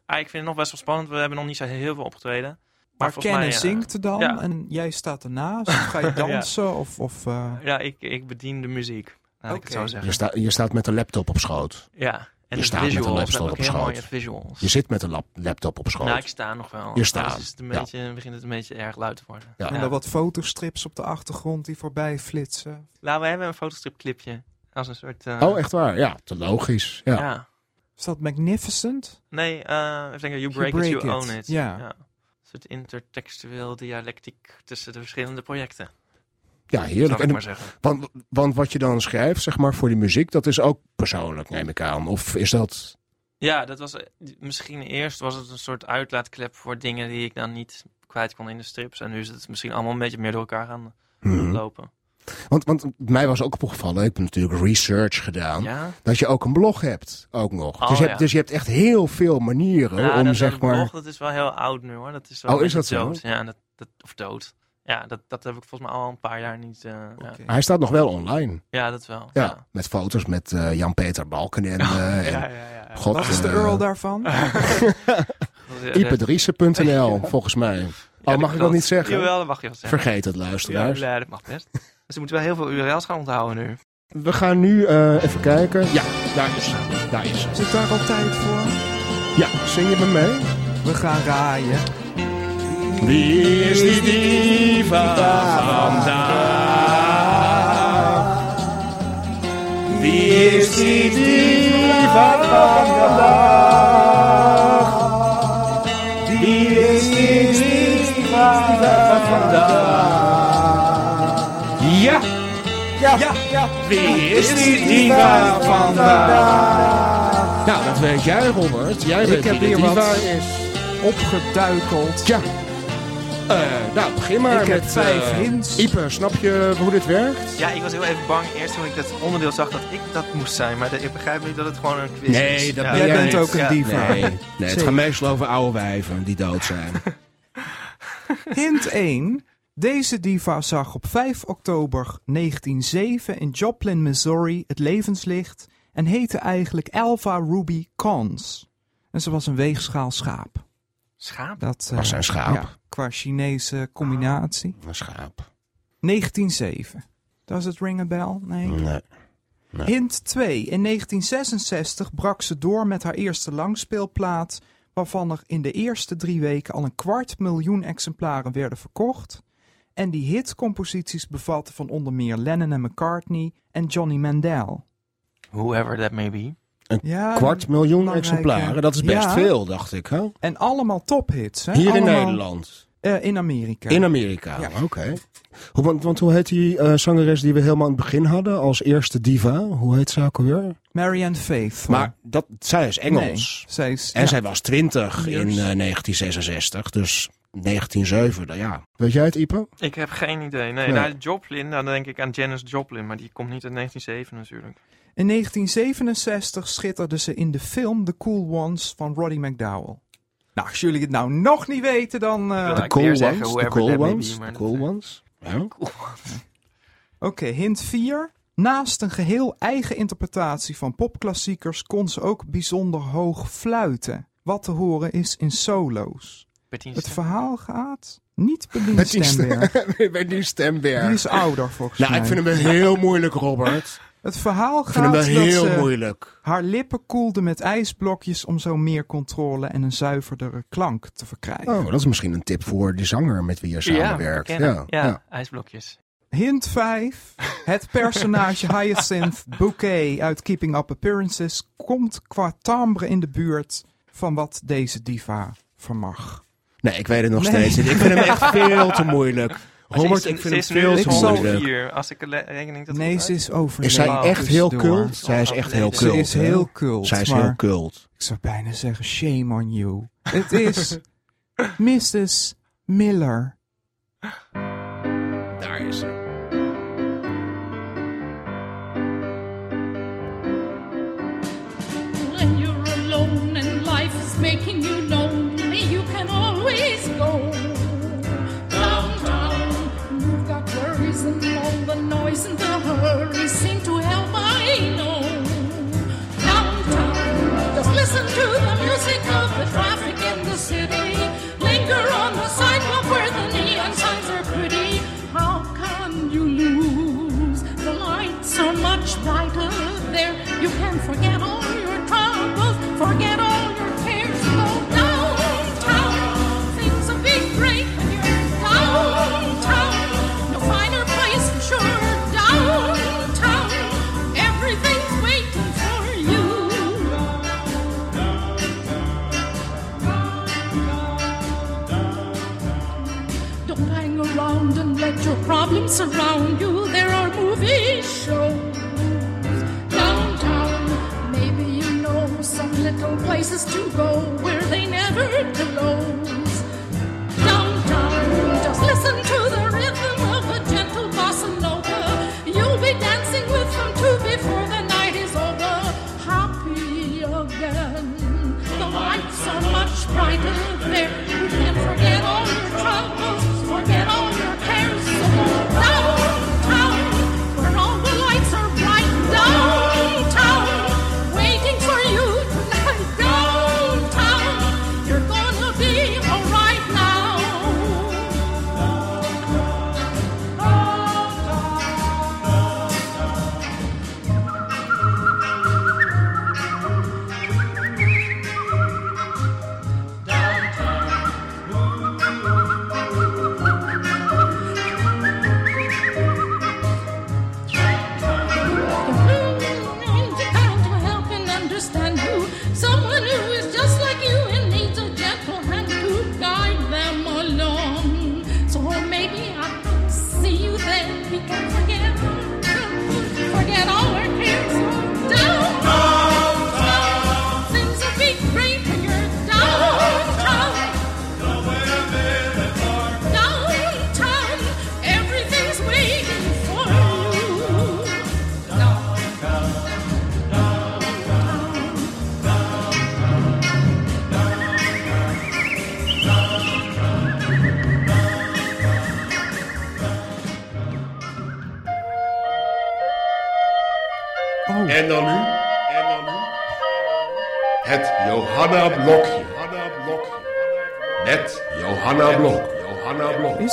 Ah, ik vind het nog best wel spannend. We hebben nog niet zo heel veel opgetreden. Maar, Maar en eh, zingt er dan ja. en jij staat ernaast. Of ga je dansen? Of, of, eh, Ja, ik, ik bedien de muziek. Laat ik het zo zeggen. Je, sta, je staat met de laptop op schoot. Ja, en Je staat met een visuals. laptop op schoot. mooie visuals. Je zit met een lap- laptop op schoot. Nou, ik sta nog wel. Je staat, Anders is het een ja. beetje, begint het een beetje erg luid te worden. Ja. En dan wat fotostrips op de achtergrond die voorbij flitsen. Nou, we hebben een fotostripclipje. Als een soort... eh, Oh, echt waar? Ja, te logisch. Ja. Ja. Is dat Magnificent? Nee, eh even denken. You break, break it, you it. own it. Ja. Een soort intertextueel dialectiek tussen de verschillende projecten. Ja, heerlijk. En- maar zeggen. want, want wat je dan schrijft, zeg maar, voor die muziek, dat is ook persoonlijk, neem ik aan. Of is dat... Ja, dat was... Misschien eerst was het een soort uitlaatklep voor dingen die ik dan niet kwijt kon in de strips. En nu is het misschien allemaal een beetje meer door elkaar gaan Mhm. lopen. Want, want mij was ook opgevallen, ik heb natuurlijk research gedaan, Ja? dat je ook een blog hebt, ook nog. Oh, dus, je ja. hebt, dus je hebt echt heel veel manieren Ja, om, dat, zeg maar... blog, dat is wel heel oud nu hoor. Dat is wel Oh, is dat zo? Ja, dat, dat, of dood. Ja, dat, dat heb ik volgens mij al een paar jaar niet. eh, ja. Oké. Hij staat nog wel online. ja, dat wel. Ja, Ja. met foto's met eh, Jan-Peter Balkenende. en Ja, ja, ja, ja. God, Wat is de eh, Earl daarvan? Ipedriese.nl, volgens mij. Ja, Oh, mag ik dat niet zeggen? Jawel, dat mag je wel zeggen. Vergeet het, Ja, luisteraars. ja, dat mag best. Dus we moeten wel heel veel URL's gaan onthouden nu. We gaan nu eh, even kijken. Ja, daar is ze. Daar is ze. Zit daar al tijd voor? Ja, zing je me mee? We gaan raaien. Wie is die diva vandaag? Wie is die diva vandaag? Wie is die diva vandaag? Ja! Ja, ja, Wie is die diva vandaag? Nou, dat weet jij, Robert. Jij Ik weet heb hier diva wat is. opgeduikeld. Tja. Eh, nou, begin maar Ik heb met vijf eh, hints. Ipe, snap je hoe dit werkt? Ja, ik was heel even bang eerst toen ik dat onderdeel zag dat ik dat moest zijn. Maar de- ik begrijp niet dat het gewoon een quiz is. Nee, dat Ja. ben Jij bent ook een Ja. diva. Nee, nee het gaat meestal over oude wijven die dood zijn. Hint 1. Deze diva zag op 5 oktober 1907 in Joplin, Missouri het levenslicht en heette eigenlijk Alva Ruby Cons. En ze was een weegschaal schaap. Schaap? Dat eh, Was zij een schaap? Ja, qua Chinese combinatie. Een schaap. 1907. Does het ring a bell? Nee. Nee. Nee. Hint 2. In 1966 brak ze door met haar eerste langspeelplaat, waarvan er in de eerste drie weken al een kwart miljoen exemplaren werden verkocht. En die hitcomposities bevatten van onder meer Lennon en McCartney en Johnny Mandel. Whoever that may be. Ja, Kwart miljoen belangrijke- exemplaren, dat is best Ja. veel, dacht ik. Hè? En allemaal tophits. Hè? Hier in Allemaal, Nederland. eh, in Amerika. In Amerika, Ja. oké. Hoe- Want, want hoe heet die eh, zangeres die we helemaal aan het begin hadden als eerste diva? Hoe heet ze ook alweer? Marianne Faith. Maar dat, zij is Engels. Nee, zij is, En ja. zij was 20 in eh, 1966, dus 1907, nou ja. Weet jij het, Ipe? Ik heb geen idee. Nee, Nee. nou, Joplin, dan denk ik aan Janis Joplin, maar die komt niet uit 1907 natuurlijk. In 1967 schitterde ze in de film The Cool Ones van Roddy McDowell. Nou, als jullie het nou nog niet weten, dan... eh, De ik Cool Ones, de whoever Cool Ones, dat, Cool Ones. Ja. Oké, hint 4. Naast een geheel eigen interpretatie van popklassiekers kon ze ook bijzonder hoog fluiten. Wat te horen is in solo's. Het verhaal gaat niet Met die, Stemberg. stem, met die stemberg. Die is ouder volgens nou, mij. ik vind hem wel heel moeilijk, Robert. Het verhaal Ik vind hem gaat dat heel ze moeilijk. haar lippen koelde met ijsblokjes om zo meer controle en een zuiverdere klank te verkrijgen. Oh, dat is misschien een tip voor de zanger met wie je samenwerkt. Ja, ja, ja. ijsblokjes. Hint 5. Het personage Hyacinth Bouquet uit Keeping Up Appearances komt qua timbre in de buurt van wat deze diva vermag. Nee, ik weet het nog Nee. steeds niet. Ik vind hem echt veel te moeilijk. Ze Robert, is- ik ze vind hem veel te moeilijk. vier, als ik rekening tot Nee, ze is over. Is zij echt heel cult? Zij is echt heel Ze cult. is heel cult. Zij is heel cult. Ik zou bijna zeggen, shame on you. Het is Mrs. Miller. The noise and the hurry surround you. There are movie shows downtown. Maybe you know some little places to go where they never close. Downtown, just listen to the rhythm of a gentle bossa nova. You'll be dancing with them too before the night is over. Happy again. The lights are much brighter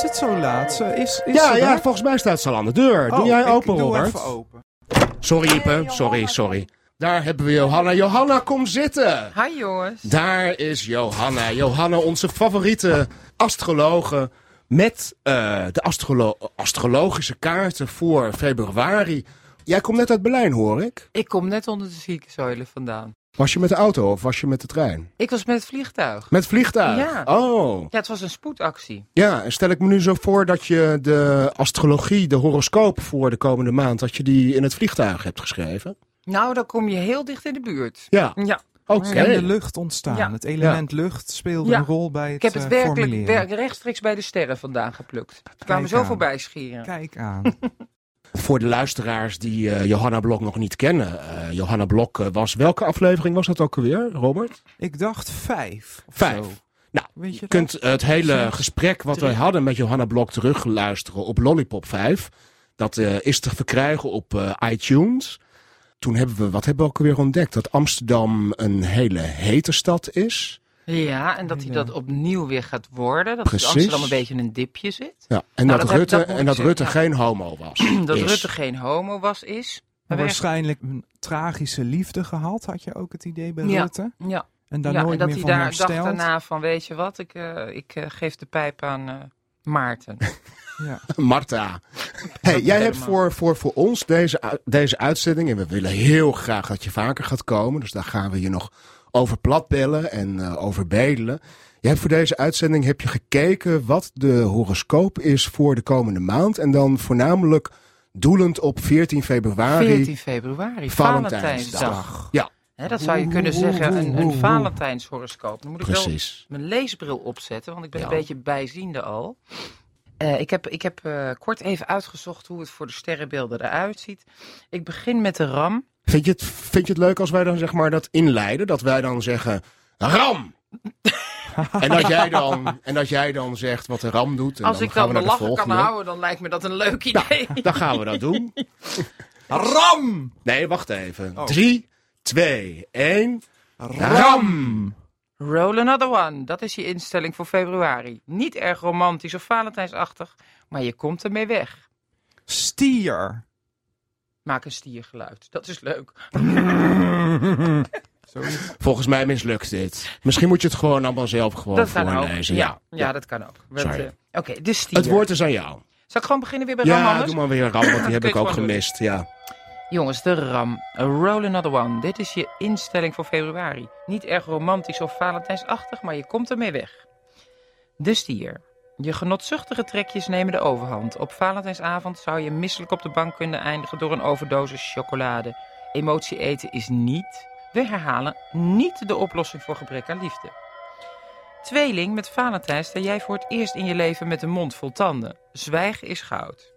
het zo laat? Is, is Ja, ja, volgens mij staat ze al aan de deur. Doe Oh, jij ik open, doe Robert? even open. Sorry, Ipe. Sorry, sorry. Daar hebben we Johanna. Johanna, kom zitten. Hi jongens. Daar is Johanna. Johanna, onze favoriete astrologe. Met eh, de astrolo- astrologische kaarten voor februari. Jij komt net uit Berlijn, hoor ik. Ik kom net onder de ziekenzuilen vandaan. Was je met de auto of was je met de trein? Ik was met het vliegtuig. Met vliegtuig? Ja. Oh. Ja, het was een spoedactie. Ja, en stel ik me nu zo voor dat je de astrologie, de horoscoop voor de komende maand, dat je die in het vliegtuig hebt geschreven. Nou, dan kom je heel dicht in de buurt. Ja. Ja. Oké. De lucht ontstaan. Ja. Het element lucht speelde Ja. een rol bij het Ik heb het eh, werkelijk werk- rechtstreeks bij de sterren vandaan geplukt. Er kwamen zo voorbij schieren. Kijk aan. Voor de luisteraars die eh, Johanna Blok nog niet kennen. eh, Johanna Blok eh, was, welke aflevering was dat ook alweer, Robert? Ik dacht vijf. Vijf. zo. Nou, Weet je kunt het hele gesprek wat wij hadden met Johanna Blok terugluisteren op Lollipop 5. Dat is te verkrijgen op iTunes. Toen hebben we, wat hebben we ook alweer ontdekt? Dat Amsterdam een hele hete stad is. Ja, en dat hij dat opnieuw weer gaat worden. Dat Precies. Amsterdam een beetje in een dipje zit. Ja, en Nou, dat, Rutte, en dat Rutte ja. geen homo was. Dat is. Rutte geen homo was, is. Maar waarschijnlijk een tragische liefde gehad, had je ook het idee bij Ja. Rutte? Ja. En daar ja, nooit en dat meer hij van daar dacht daarna van, weet je wat, ik, eh, ik eh, geef de pijp aan, eh, Maarten. Ja. Marta. Hey, jij hebt voor, voor, voor ons deze, deze uitzending, en we willen heel graag dat je vaker gaat komen, dus daar gaan we je nog over platbellen en eh, over bedelen. Jij hebt voor deze uitzending heb je gekeken wat de horoscoop is voor de komende maand. En dan voornamelijk doelend op 14 februari. 14 februari, Valentijnsdag. Valentijnsdag. Ja, Hè, dat zou je kunnen zeggen, een, een. Valentijnshoroscoop. Dan moet ik Precies. wel mijn leesbril opzetten, want ik ben Ja. een beetje bijziende al. Eh, ik heb, ik heb eh, kort even uitgezocht hoe het voor de sterrenbeelden eruit ziet. Ik begin met de ram. Vind je, het, vind je het leuk als wij dan zeg maar dat inleiden? Dat wij dan zeggen, ram! en, dat jij dan, en dat jij dan zegt wat de ram doet. En Als dan ik gaan dan we mijn naar de lachen kan houden, dan lijkt me dat een leuk idee. Dan gaan we dat doen. Ram! Nee, wacht even. Oh. 3, 2, 1. Ram! Roll another one. Dat is je instelling voor februari. Niet erg romantisch of Valentijnsachtig, maar je komt ermee weg. Stier. Maak een stiergeluid. Dat is leuk. Volgens mij mislukt dit. Misschien moet je het gewoon allemaal zelf gewoon dat kan ook. voorlezen. Ja, Ja. ja, dat kan ook. Eh, Oké, de stier. Het woord is aan jou. Zal ik gewoon beginnen weer bij Ja, anders? doe maar weer een ram, want die heb ik ook gemist. Ja. Jongens, de ram. A roll another one. Dit is je instelling voor februari. Niet erg romantisch of Valentijnsachtig, maar je komt ermee weg. De stier. Je genotzuchtige trekjes nemen de overhand. Op Valentijnsavond zou je misselijk op de bank kunnen eindigen door een overdosis chocolade. Emotie eten is niet, we herhalen, niet de oplossing voor gebrek aan liefde. Tweeling, met Valentijn sta jij voor het eerst in je leven met een mond vol tanden. Zwijgen is goud.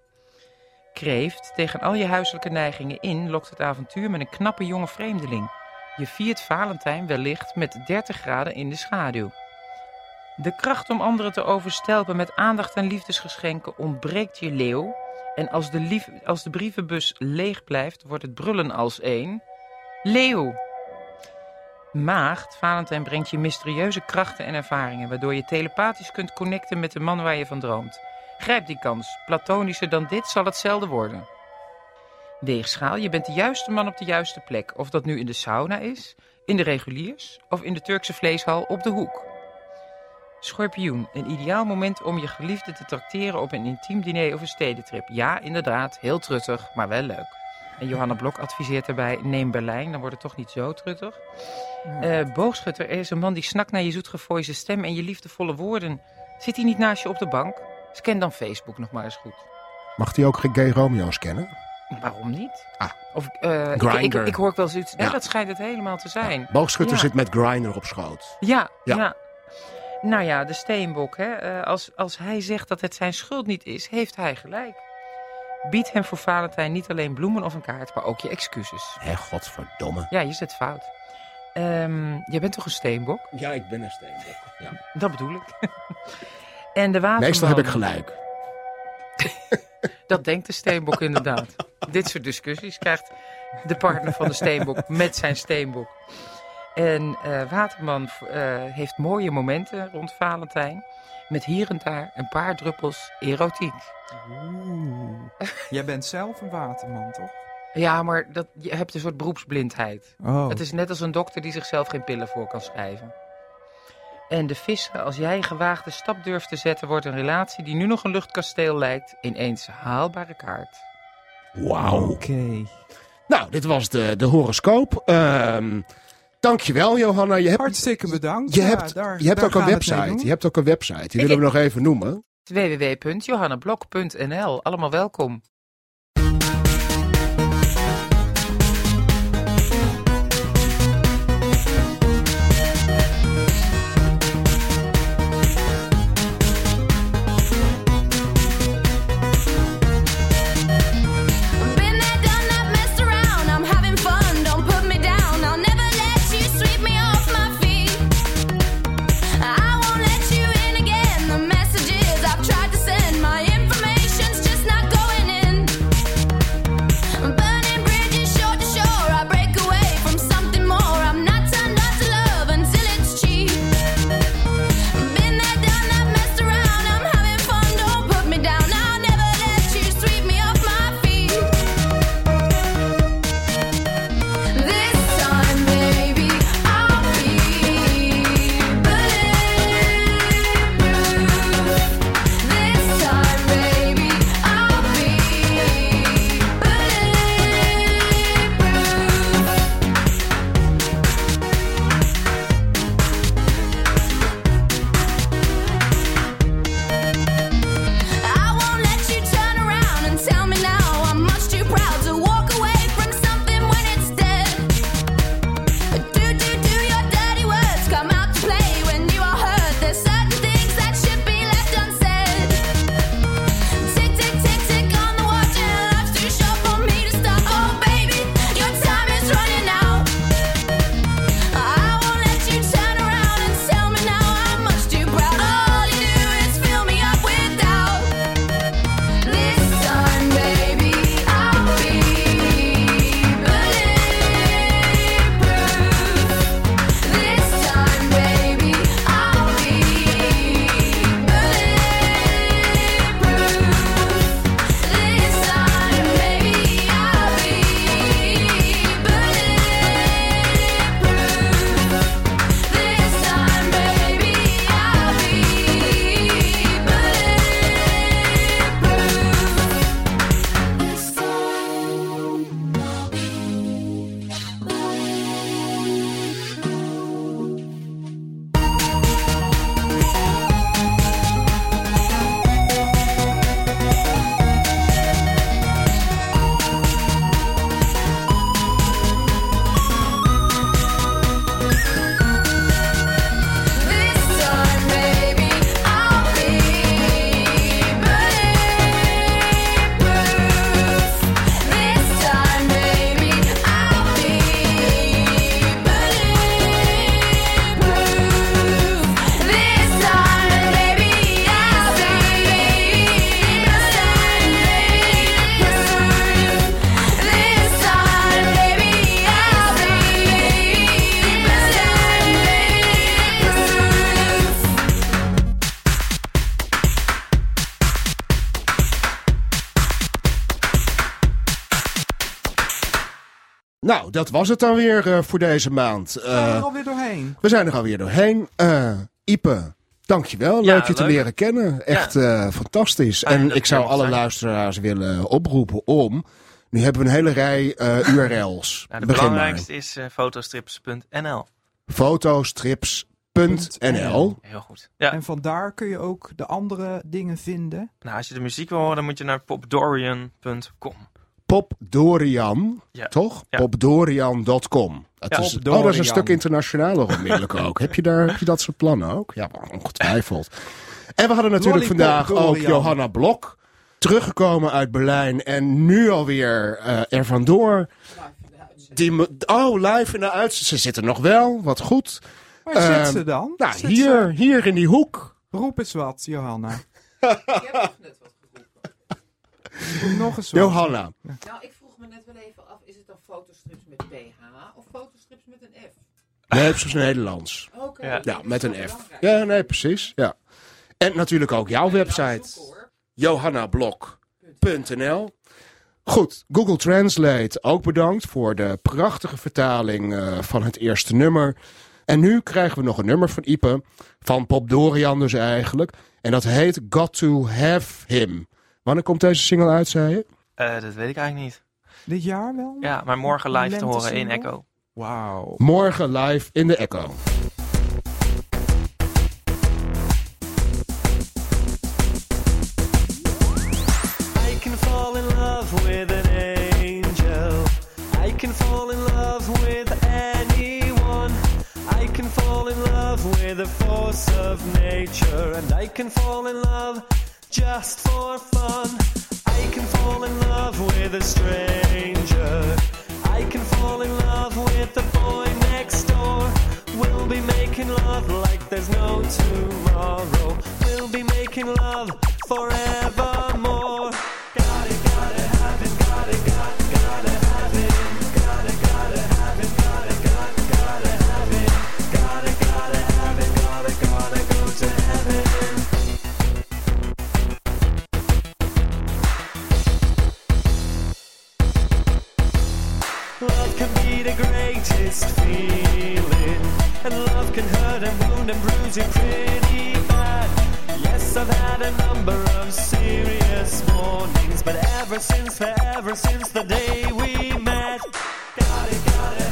Kreeft, tegen al je huiselijke neigingen in, lokt het avontuur met een knappe jonge vreemdeling. Je viert Valentijn wellicht met 30 graden in de schaduw. De kracht om anderen te overstelpen met aandacht en liefdesgeschenken ontbreekt je leeuw. En als de, lief, als de brievenbus leeg blijft, wordt het brullen als één. Leeuw! Maagd, Valentijn brengt je mysterieuze krachten en ervaringen, waardoor je telepathisch kunt connecten met de man waar je van droomt. Grijp die kans. Platonischer dan dit zal het zelden worden. Weegschaal, je bent de juiste man op de juiste plek. Of dat nu in de sauna is, in de reguliers of in de Turkse vleeshal op de hoek. Schorpioen, een ideaal moment om je geliefde te trakteren op een intiem diner of een stedentrip. Ja, inderdaad, heel truttig, maar wel leuk. En Johanna Blok adviseert daarbij, neem Berlijn, dan wordt het toch niet zo truttig. Eh, boogschutter, er is een man die snakt naar je zoetgevoelige stem en je liefdevolle woorden. Zit hij niet naast je op de bank? Scan dan Facebook nog maar eens goed. Mag die ook Gay Romeo's kennen? Waarom niet? Ah. Of, eh, ik, ik, ik hoor ook wel zoiets. Ja, Ja. dat schijnt het helemaal te zijn. Boogschutter Ja. zit met Grinder op schoot. Ja, Ja. ja. Nou ja, de steenbok. Hè? eh, als, als hij zegt dat het zijn schuld niet is, heeft hij gelijk. Bied hem voor Valentijn niet alleen bloemen of een kaart, maar ook je excuses. Hé, godverdomme. Ja, je zit fout. Ehm jij bent toch een steenbok? Ja, ik ben een steenbok. Ja. Dat bedoel ik. en de waterman... Meestal heb ik gelijk. Dat denkt de steenbok inderdaad. Dit soort discussies krijgt de partner van de steenbok met zijn steenbok. En eh, Waterman eh, heeft mooie momenten rond Valentijn. Met hier en daar een paar druppels erotiek. Oeh. Jij bent zelf een waterman, toch? Ja, maar dat, je hebt een soort beroepsblindheid. Oh. Het is net als een dokter die zichzelf geen pillen voor kan schrijven. En de vissen, als jij een gewaagde stap durft te zetten, wordt een relatie die nu nog een luchtkasteel lijkt, ineens haalbare kaart. Wauw. Oké. Nou, dit was de, de horoscoop. Ehm dankjewel, Johanna. Je hebt, Hartstikke bedankt. je Ja, hebt, daar- je hebt ook een website. Je hebt ook een website. Die willen we nog even noemen. www.johannablok.nl. Allemaal welkom. Dat was het dan weer eh, voor deze maand. We zijn Eh, er alweer doorheen. we zijn er alweer doorheen. Eh Ipe, dankjewel. Ja, leuk je te leren kennen. Echt eh, fantastisch. En ik zou alle zijn. luisteraars willen oproepen om... Nu hebben we een hele rij eh, URL's. De Begin maar. belangrijkste is eh, fotostrips.nl. Fotostrips.nl Heel goed. Ja, En vandaar kun je ook de andere dingen vinden. nou, als je de muziek wil horen, dan moet je naar popdorian.com. Popdorian, Ja. toch? Ja. Popdorian.com. Ja, is, oh, Popdorian. dat is een stuk internationaler onmiddellijk ook. Heb je, daar, heb je dat soort plannen ook? Ja, ongetwijfeld. En we hadden natuurlijk Lollipop vandaag ook Dorian. Johanna Blok. Teruggekomen uit Berlijn en nu alweer eh er vandoor. Die oh, live in de uitzending. Ze zitten nog wel, wat goed. Waar Ehm, zit ze dan? Nou, Zit hier, hier in die hoek. Roep eens wat, Johanna. Ik heb nog net wat geroepen. Roep nog eens. Johanna. Nou, ik vroeg me net wel even af, is het dan fotostrips met PH of fotostrips met een F? Nee, het is Nederlands. Oké. Ja. Ja, met een F. Ja, nee, precies. Ja. En natuurlijk ook jouw website. Johannablok.nl. Goed, Google Translate ook bedankt voor de prachtige vertaling eh, van het eerste nummer. En nu krijgen we nog een nummer van Ipe, van Pop Dorian dus eigenlijk. En dat heet Got to Have Him. Wanneer komt deze single uit, zei je? Eh, dat weet ik eigenlijk niet. Dit jaar wel? Ja, maar morgen live te horen in? Echo. Wauw. Morgen live in de Echo. I can fall in love with an angel. I can fall in love with anyone. I can fall in love with the force of nature. And I can fall in love just for fun. I can fall in love with a stranger. I can fall in love with the boy next door. We'll be making love like there's no tomorrow. We'll be making love forevermore. The greatest feeling, and love can hurt and wound and bruise you pretty bad. Yes, I've had a number of serious warnings, but ever since, forever since the day we met, got it, gotta it,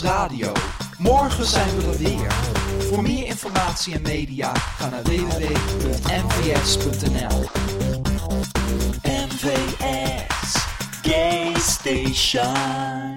Radio. Morgen zijn we er weer. Voor meer informatie en media ga naar www.nvs.nl. NVS Gay Station.